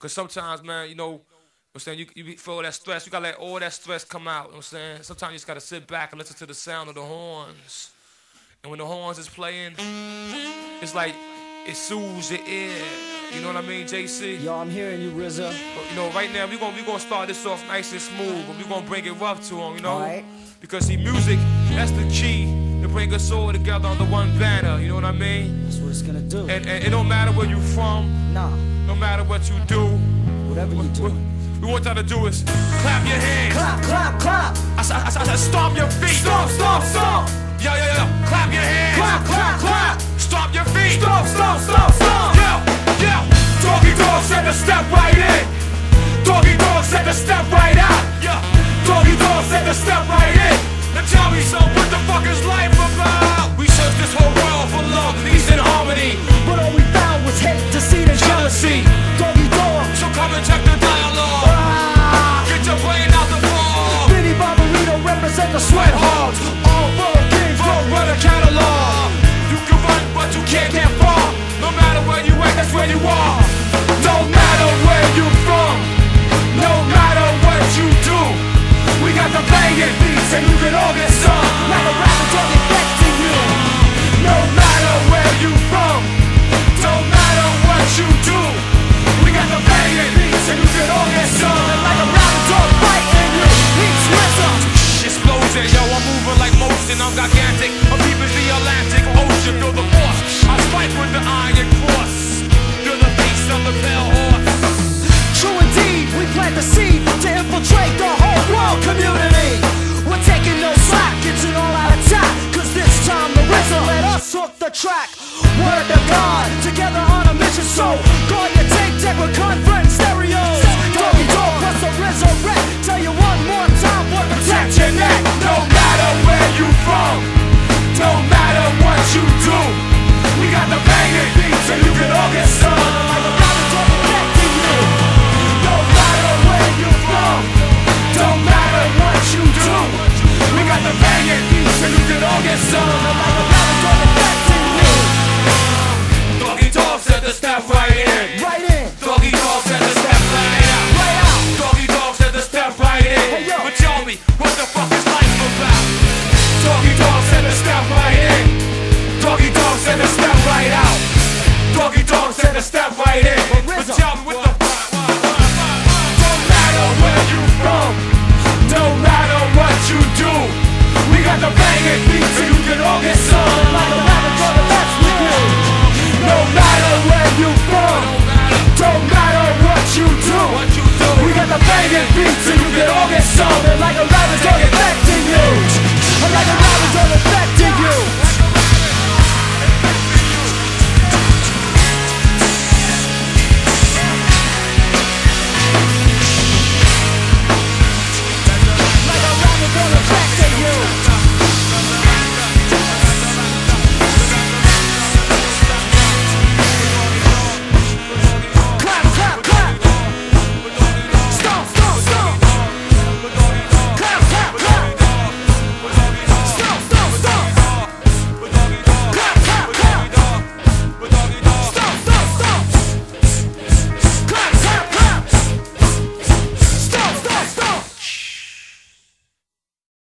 Cause sometimes, man, you know, I'm saying you, you feel that stress. You gotta let all that stress come out. You know what I'm saying sometimes you just gotta sit back and listen to the sound of the horns. And when the horns is playing, it's like it soothes your ear. You know what I mean, JC? Yo, I'm hearing you, RZA. But, you know, right now we gonna we gonna start this off nice and smooth, but we gonna bring it rough to him. You know, Alright. because see, music that's the key bring us all together under one banner. You know what I mean? That's what it's gonna do. And, and it don't matter where you from, nah, no matter what you do. whatever you do. We want y'all to do is clap your hands. Clap, clap, clap. I said, I I said stomp your feet. Stomp, stomp, stomp. Yo, yo, yo. Clap your hands. Clap, clap, clap. Stomp your feet. Stomp, stomp, stomp, stomp. Yo, yo. Doggy dog said to step right in. Doggy dog said to step right out. Yeah. Doggy dog said to step right se nutre l'orchestra track. Word of God, together on a mission. So, guard your tape deck with conference stereo. Salve.